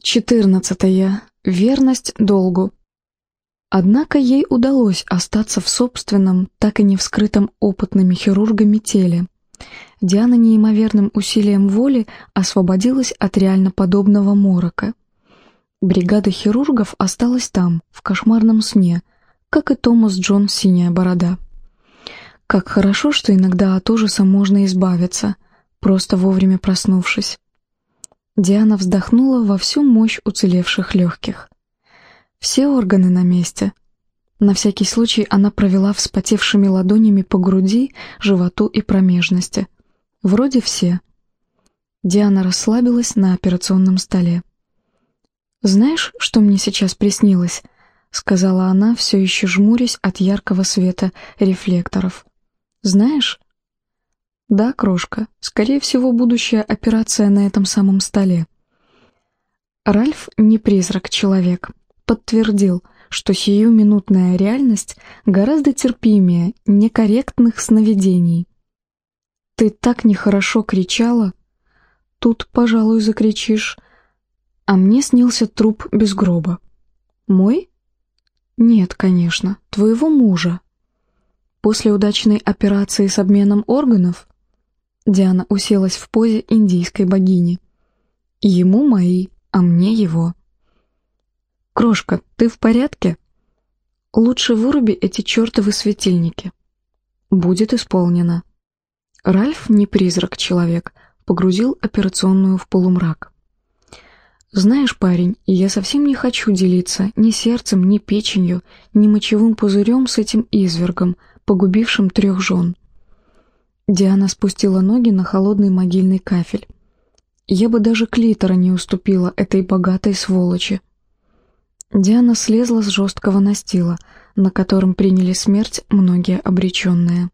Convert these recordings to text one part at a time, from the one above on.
Четырнадцатое. Верность долгу. Однако ей удалось остаться в собственном, так и не вскрытом опытными хирургами теле. Диана неимоверным усилием воли освободилась от реально подобного морока. Бригада хирургов осталась там, в кошмарном сне, как и Томас Джон «Синяя борода». Как хорошо, что иногда от ужаса можно избавиться, просто вовремя проснувшись. Диана вздохнула во всю мощь уцелевших легких. Все органы на месте. На всякий случай она провела вспотевшими ладонями по груди, животу и промежности. Вроде все. Диана расслабилась на операционном столе. «Знаешь, что мне сейчас приснилось?» — сказала она, все еще жмурясь от яркого света рефлекторов. «Знаешь?» «Да, крошка, скорее всего, будущая операция на этом самом столе». Ральф не призрак-человек, подтвердил, что сиюминутная реальность гораздо терпимее некорректных сновидений. «Ты так нехорошо кричала!» «Тут, пожалуй, закричишь!» А мне снился труп без гроба. «Мой?» «Нет, конечно, твоего мужа». После удачной операции с обменом органов Диана уселась в позе индийской богини. Ему мои, а мне его. «Крошка, ты в порядке?» «Лучше выруби эти чертовы светильники». «Будет исполнено». Ральф, не призрак-человек, погрузил операционную в полумрак. «Знаешь, парень, я совсем не хочу делиться ни сердцем, ни печенью, ни мочевым пузырем с этим извергом, погубившим трех жен. Диана спустила ноги на холодный могильный кафель. Я бы даже клитора не уступила этой богатой сволочи. Диана слезла с жесткого настила, на котором приняли смерть многие обреченные.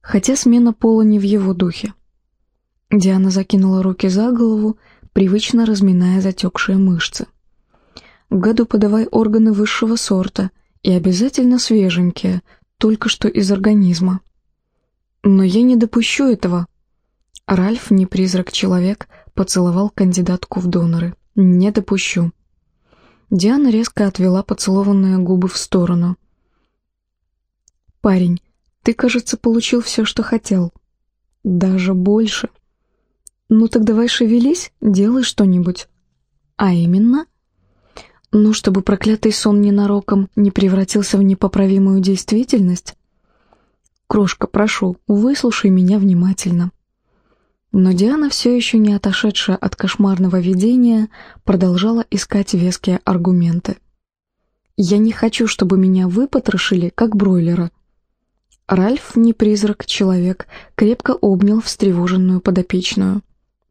Хотя смена пола не в его духе. Диана закинула руки за голову, привычно разминая затекшие мышцы. В году подавай органы высшего сорта и обязательно свеженькие, только что из организма. Но я не допущу этого. Ральф, не призрак-человек, поцеловал кандидатку в доноры. Не допущу. Диана резко отвела поцелованные губы в сторону. «Парень, ты, кажется, получил все, что хотел. Даже больше. Ну так давай шевелись, делай что-нибудь. А именно?» Ну, чтобы проклятый сон ненароком не превратился в непоправимую действительность, «Крошка, прошу, выслушай меня внимательно». Но Диана, все еще не отошедшая от кошмарного видения, продолжала искать веские аргументы. «Я не хочу, чтобы меня выпотрошили, как бройлера». Ральф, не призрак, человек, крепко обнял встревоженную подопечную.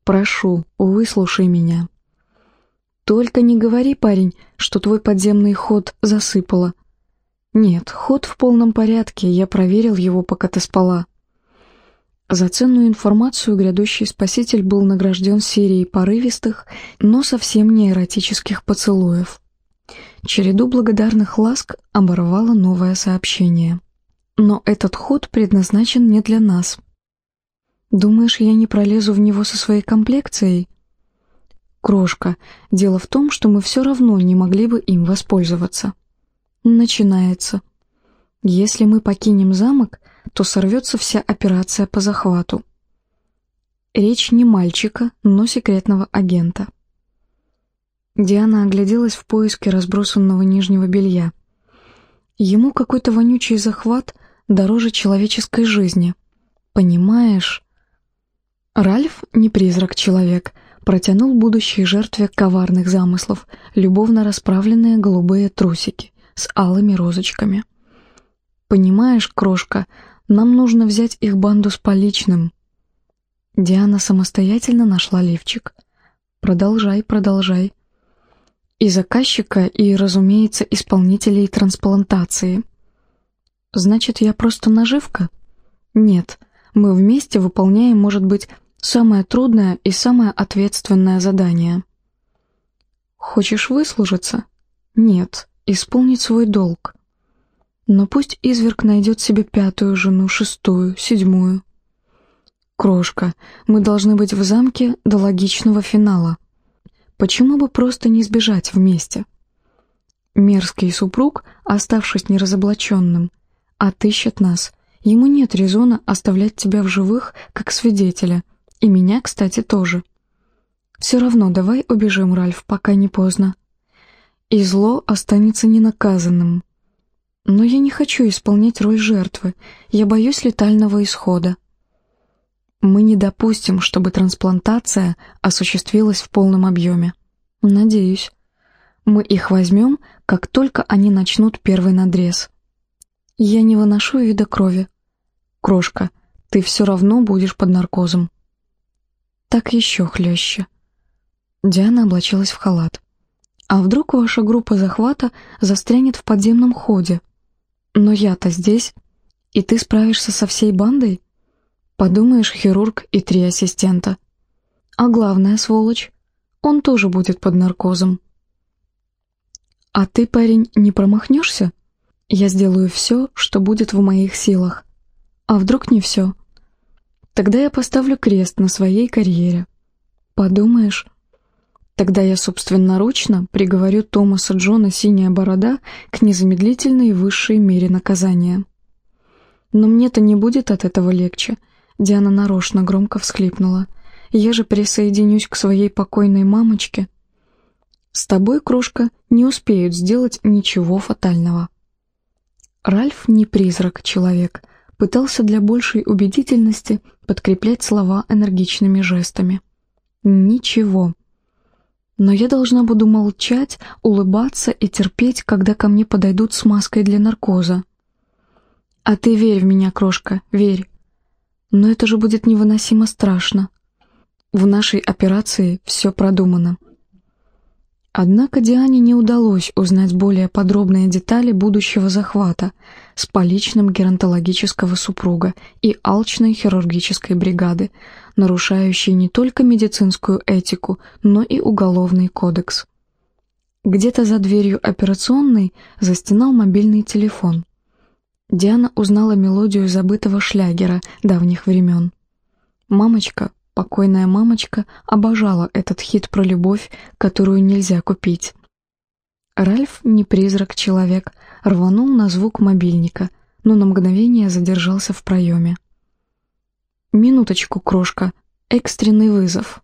«Прошу, выслушай меня». «Только не говори, парень, что твой подземный ход засыпало», «Нет, ход в полном порядке, я проверил его, пока ты спала». За ценную информацию грядущий спаситель был награжден серией порывистых, но совсем не эротических поцелуев. Череду благодарных ласк оборвало новое сообщение. «Но этот ход предназначен не для нас. Думаешь, я не пролезу в него со своей комплекцией?» «Крошка, дело в том, что мы все равно не могли бы им воспользоваться» начинается. Если мы покинем замок, то сорвется вся операция по захвату. Речь не мальчика, но секретного агента. Диана огляделась в поиске разбросанного нижнего белья. Ему какой-то вонючий захват дороже человеческой жизни. Понимаешь? Ральф, не призрак-человек, протянул будущей жертве коварных замыслов любовно расправленные голубые трусики с алыми розочками. «Понимаешь, крошка, нам нужно взять их банду с поличным». Диана самостоятельно нашла лифчик. «Продолжай, продолжай». И заказчика, и, разумеется, исполнителей трансплантации. «Значит, я просто наживка?» «Нет, мы вместе выполняем, может быть, самое трудное и самое ответственное задание». «Хочешь выслужиться?» «Нет, исполнить свой долг. Но пусть изверг найдет себе пятую жену, шестую, седьмую. Крошка, мы должны быть в замке до логичного финала. Почему бы просто не сбежать вместе? Мерзкий супруг, оставшись неразоблаченным, отыщет нас. Ему нет резона оставлять тебя в живых, как свидетеля. И меня, кстати, тоже. Все равно давай убежим, Ральф, пока не поздно. И зло останется ненаказанным. Но я не хочу исполнять роль жертвы. Я боюсь летального исхода. Мы не допустим, чтобы трансплантация осуществилась в полном объеме. Надеюсь. Мы их возьмем, как только они начнут первый надрез. Я не выношу вида крови. Крошка, ты все равно будешь под наркозом. Так еще хлеще. Диана облачилась в халат. А вдруг ваша группа захвата застрянет в подземном ходе? Но я-то здесь, и ты справишься со всей бандой? Подумаешь, хирург и три ассистента. А главная сволочь, он тоже будет под наркозом. «А ты, парень, не промахнешься? Я сделаю все, что будет в моих силах. А вдруг не все? Тогда я поставлю крест на своей карьере. Подумаешь, тогда я собственноручно приговорю Томаса Джона «Синяя борода» к незамедлительной высшей мере наказания. Но мне-то не будет от этого легче. Диана нарочно громко всхлипнула. Я же присоединюсь к своей покойной мамочке — с тобой, крошка, не успеют сделать ничего фатального. Ральф не призрак-человек, пытался для большей убедительности подкреплять слова энергичными жестами. Ничего. Но я должна буду молчать, улыбаться и терпеть, когда ко мне подойдут с маской для наркоза. А ты верь в меня, крошка, верь. Но это же будет невыносимо страшно. В нашей операции все продумано. Однако Диане не удалось узнать более подробные детали будущего захвата с поличным геронтологического супруга и алчной хирургической бригады, нарушающей не только медицинскую этику, но и уголовный кодекс. Где-то за дверью операционной застенал мобильный телефон. Диана узнала мелодию забытого шлягера давних времен. Мамочка Покойная мамочка обожала этот хит про любовь, которую нельзя купить. Ральф, не призрак-человек, рванул на звук мобильника, но на мгновение задержался в проеме. «Минуточку, крошка, экстренный вызов».